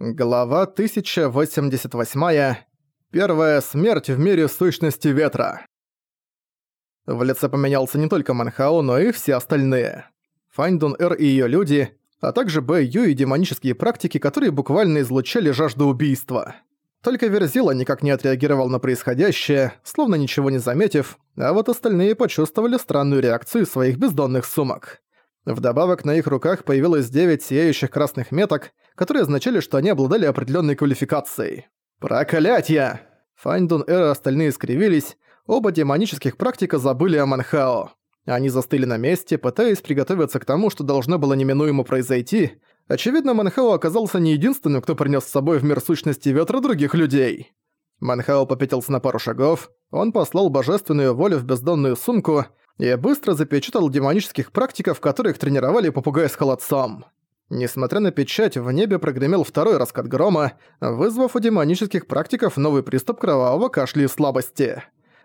Глава 1088. Первая смерть в мире сущности ветра. В лице поменялся не только Манхао, но и все остальные. Файндун Эр и её люди, а также Бэй Ю и демонические практики, которые буквально излучали жажду убийства. Только Верзила никак не отреагировал на происходящее, словно ничего не заметив, а вот остальные почувствовали странную реакцию своих бездонных сумок. Вдобавок на их руках появилось 9 сияющих красных меток, которые означали, что они обладали определенной квалификацией. «Проклятье!» Файндун Эр и остальные скривились, оба демонических практика забыли о Манхао. Они застыли на месте, пытаясь приготовиться к тому, что должно было неминуемо произойти. Очевидно, Манхао оказался не единственным, кто принес с собой в мир сущности ветра других людей. Манхао попятился на пару шагов, он послал божественную волю в бездонную сумку и быстро запечатал демонических практиков, которых тренировали попугай с холодцом. Несмотря на печать, в небе прогремел второй раскат грома, вызвав у демонических практиков новый приступ кровавого кашля и слабости.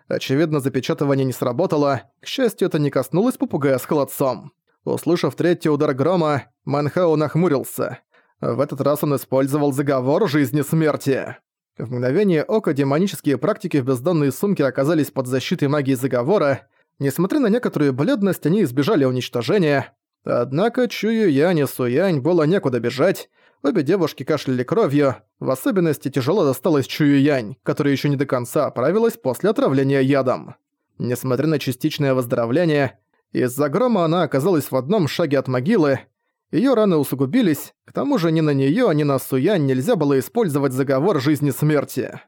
Очевидно, запечатывание не сработало, к счастью, это не коснулось попугая с холодцом. Услышав третий удар грома, Манхао нахмурился. В этот раз он использовал заговор жизни-смерти. В мгновение ока демонические практики в бездонной сумке оказались под защитой магии заговора, Несмотря на некоторую бледность, они избежали уничтожения. Однако Чую Янь и Суянь было некуда бежать, обе девушки кашляли кровью, в особенности тяжело досталось Чую Янь, которая еще не до конца оправилась после отравления ядом. Несмотря на частичное выздоровление, из-за грома она оказалась в одном шаге от могилы, ее раны усугубились, к тому же ни на нее, ни на Суянь нельзя было использовать заговор жизни-смерти.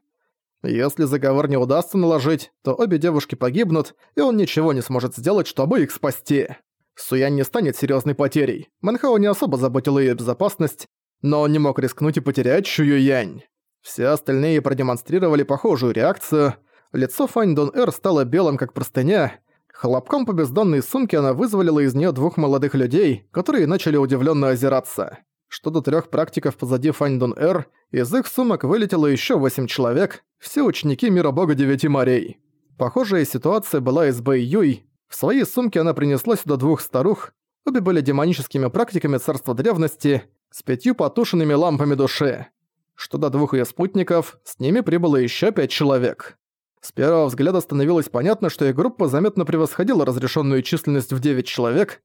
Если заговор не удастся наложить, то обе девушки погибнут, и он ничего не сможет сделать, чтобы их спасти. Суян не станет серьезной потерей. Манхао не особо заботил ее безопасность, но он не мог рискнуть и потерять Чую Янь. Все остальные продемонстрировали похожую реакцию. Лицо Фань Дон Эр стало белым, как простыня. Хлопком по бездонной сумке она вызволила из нее двух молодых людей, которые начали удивленно озираться. Что до трех практиков позади Фаньдун Эр, из их сумок вылетело еще восемь человек, все ученики Мира Бога Девяти Морей. Похожая ситуация была и с Бэй Юй. В своей сумке она принесла сюда двух старух, обе были демоническими практиками царства древности, с пятью потушенными лампами души. Что до двух ее спутников, с ними прибыло еще пять человек. С первого взгляда становилось понятно, что их группа заметно превосходила разрешенную численность в 9 человек,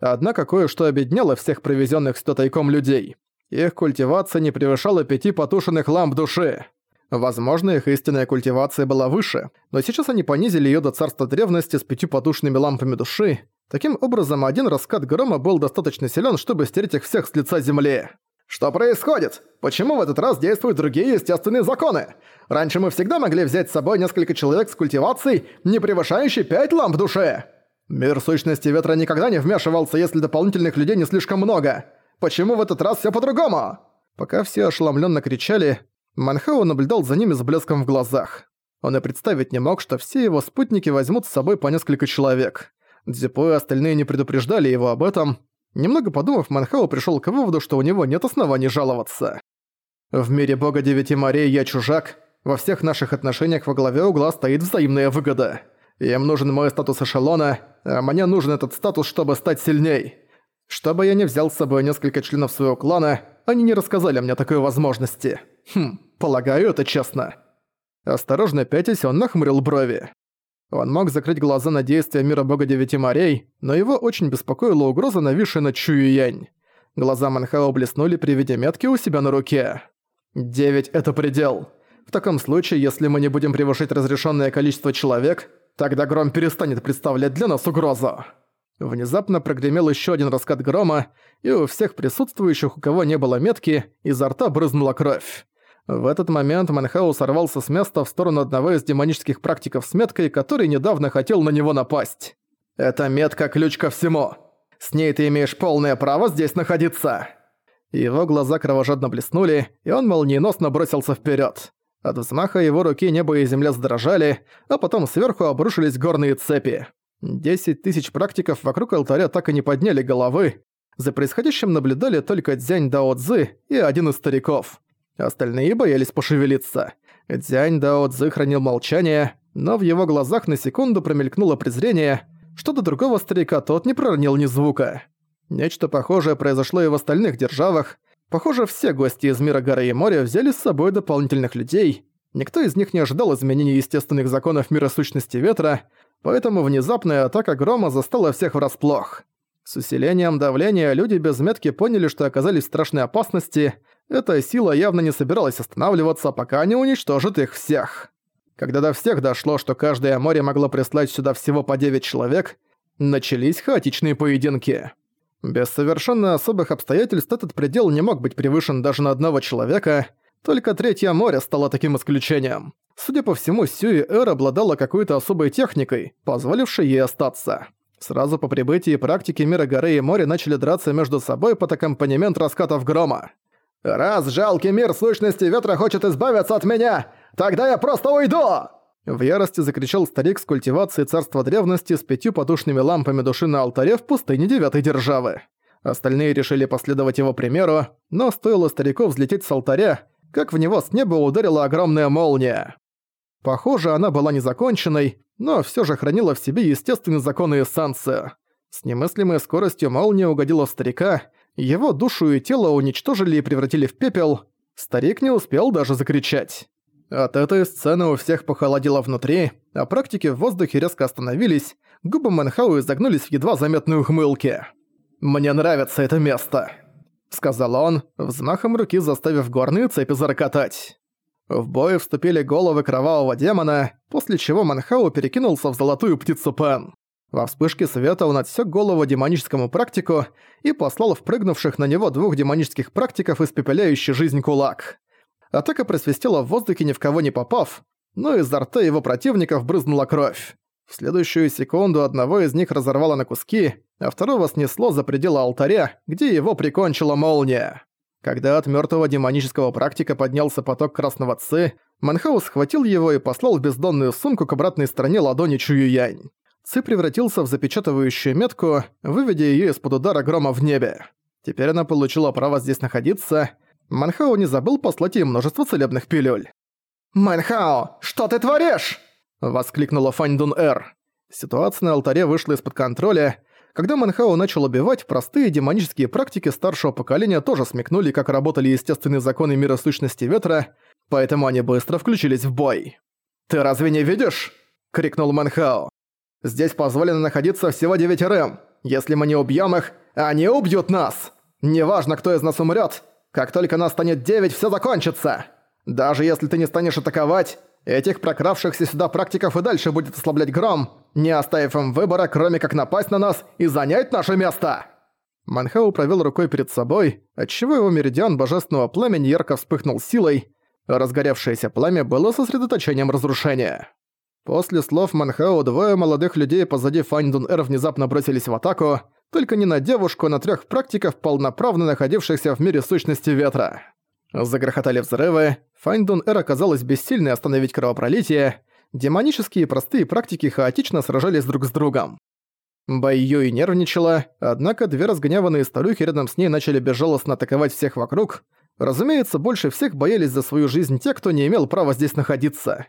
Однако кое-что объединяло всех привезенных сюда тайком людей. Их культивация не превышала пяти потушенных ламп души. Возможно, их истинная культивация была выше, но сейчас они понизили её до царства древности с пятью потушенными лампами души. Таким образом, один раскат грома был достаточно силен, чтобы стереть их всех с лица земли. «Что происходит? Почему в этот раз действуют другие естественные законы? Раньше мы всегда могли взять с собой несколько человек с культивацией, не превышающей пять ламп души!» Мир сущности ветра никогда не вмешивался, если дополнительных людей не слишком много. Почему в этот раз всё по-другому? Пока все ошеломленно кричали, Манхау наблюдал за ними с блеском в глазах. Он и представить не мог, что все его спутники возьмут с собой по несколько человек. Дзипо и остальные не предупреждали его об этом. Немного подумав, Манхау пришел к выводу, что у него нет оснований жаловаться. «В мире бога девяти морей я чужак. Во всех наших отношениях во главе угла стоит взаимная выгода». Им нужен мой статус эшелона, а мне нужен этот статус, чтобы стать сильней. Чтобы я не взял с собой несколько членов своего клана, они не рассказали мне такой возможности. Хм, полагаю, это честно. Осторожно пятясь, он нахмурил брови. Он мог закрыть глаза на действия мира бога девяти морей, но его очень беспокоила угроза, нависшая над Чуюянь. Глаза Манхао блеснули при виде метки у себя на руке. «Девять — это предел. В таком случае, если мы не будем превышать разрешенное количество человек, Тогда гром перестанет представлять для нас угрозу. Внезапно прогремел еще один раскат грома, и у всех присутствующих, у кого не было метки, изо рта брызнула кровь. В этот момент Манхау сорвался с места в сторону одного из демонических практиков с меткой, который недавно хотел на него напасть. «Это метка ключ ко всему. С ней ты имеешь полное право здесь находиться». Его глаза кровожадно блеснули, и он молниеносно бросился вперед. От взмаха его руки небо и земля задрожали, а потом сверху обрушились горные цепи. Десять тысяч практиков вокруг алтаря так и не подняли головы. За происходящим наблюдали только Дзянь Дао Цзы и один из стариков. Остальные боялись пошевелиться. Дзянь Дао Цзы хранил молчание, но в его глазах на секунду промелькнуло презрение, что до другого старика тот не проронил ни звука. Нечто похожее произошло и в остальных державах, Похоже, все гости из мира горы и моря взяли с собой дополнительных людей. Никто из них не ожидал изменения естественных законов мира сущности ветра, поэтому внезапная атака грома застала всех врасплох. С усилением давления люди без метки поняли, что оказались в страшной опасности. Эта сила явно не собиралась останавливаться, пока не уничтожит их всех. Когда до всех дошло, что каждое море могло прислать сюда всего по 9 человек, начались хаотичные поединки. Без совершенно особых обстоятельств этот предел не мог быть превышен даже на одного человека, только Третье море стало таким исключением. Судя по всему, Сюи Эр обладала какой-то особой техникой, позволившей ей остаться. Сразу по прибытии практики мира горы и моря начали драться между собой под аккомпанемент раскатов грома. «Раз жалкий мир сущности ветра хочет избавиться от меня, тогда я просто уйду!» В ярости закричал старик с культивацией царства древности с пятью подушными лампами души на алтаре в пустыне девятой державы. Остальные решили последовать его примеру, но стоило старику взлететь с алтаря, как в него с неба ударила огромная молния. Похоже, она была незаконченной, но все же хранила в себе естественные законы эссанции. С немыслимой скоростью молния угодила в старика, его душу и тело уничтожили и превратили в пепел. Старик не успел даже закричать. От этой сцены у всех похолодело внутри, а практики в воздухе резко остановились, губы Мэнхау изогнулись в едва заметной ухмылке. «Мне нравится это место», — сказал он, взмахом руки заставив горные цепи зарокотать. В бой вступили головы кровавого демона, после чего Манхау перекинулся в золотую птицу Пен. Во вспышке света он отсек голову демоническому практику и послал впрыгнувших на него двух демонических практиков, испепеляющий жизнь кулак. Атака просвистела в воздухе, ни в кого не попав, но изо рта его противников брызнула кровь. В следующую секунду одного из них разорвало на куски, а второго снесло за пределы алтаря, где его прикончила молния. Когда от мертвого демонического практика поднялся поток красного ци, Манхаус схватил его и послал в бездонную сумку к обратной стороне ладони Чуюянь. Ци превратился в запечатывающую метку, выведя ее из-под удара грома в небе. Теперь она получила право здесь находиться, Манхао не забыл послать ей множество целебных пилюль. «Манхао, что ты творишь?» – воскликнула Фаньдун Эр. Ситуация на алтаре вышла из-под контроля. Когда Манхао начал убивать, простые демонические практики старшего поколения тоже смекнули, как работали естественные законы мира сущности ветра, поэтому они быстро включились в бой. «Ты разве не видишь?» – крикнул Манхао. «Здесь позволено находиться всего девятерым. Если мы не убьем их, они убьют нас! Неважно, кто из нас умрет, как только нас станет девять, все закончится. Даже если ты не станешь атаковать, этих прокравшихся сюда практиков и дальше будет ослаблять гром, не оставив им выбора, кроме как напасть на нас и занять наше место!» Манхау провел рукой перед собой, отчего его меридиан божественного пламени ярко вспыхнул силой, разгоревшееся пламя было сосредоточением разрушения. После слов Манхао двое молодых людей позади Фаньдун-Эр внезапно бросились в атаку, только не на девушку, а на трех практиков, полноправно находившихся в мире сущности ветра. Загрохотали взрывы, Файндун Эр оказалась бессильной остановить кровопролитие, демонические простые практики хаотично сражались друг с другом. Бай Юй нервничала, однако две разгневанные старухи рядом с ней начали безжалостно атаковать всех вокруг. Разумеется, больше всех боялись за свою жизнь те, кто не имел права здесь находиться.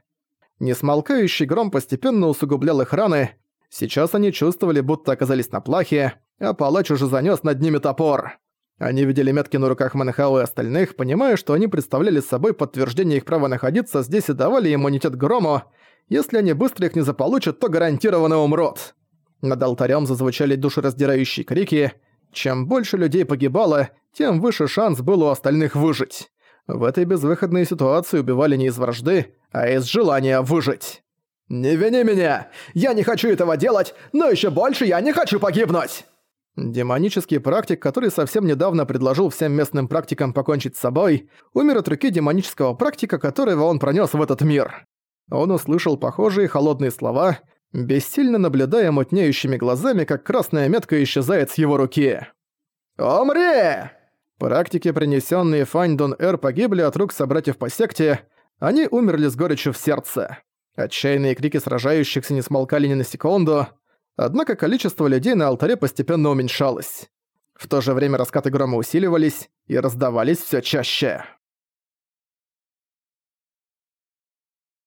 Несмолкающий гром постепенно усугублял их раны, сейчас они чувствовали, будто оказались на плахе, а палач уже занёс над ними топор. Они видели метки на руках Манхау и остальных, понимая, что они представляли собой подтверждение их права находиться здесь и давали иммунитет Грому. Если они быстро их не заполучат, то гарантированно умрут. Над алтарем зазвучали душераздирающие крики. Чем больше людей погибало, тем выше шанс был у остальных выжить. В этой безвыходной ситуации убивали не из вражды, а из желания выжить. «Не вини меня! Я не хочу этого делать, но еще больше я не хочу погибнуть!» Демонический практик, который совсем недавно предложил всем местным практикам покончить с собой, умер от руки демонического практика, которого он пронёс в этот мир. Он услышал похожие холодные слова, бессильно наблюдая мутнеющими глазами, как красная метка исчезает с его руки. «Умри!» Практики, принесенные Фаньдун Эр, погибли от рук собратьев по секте, они умерли с горечью в сердце. Отчаянные крики сражающихся не смолкали ни на секунду, Однако количество людей на алтаре постепенно уменьшалось. В то же время раскаты грома усиливались и раздавались все чаще.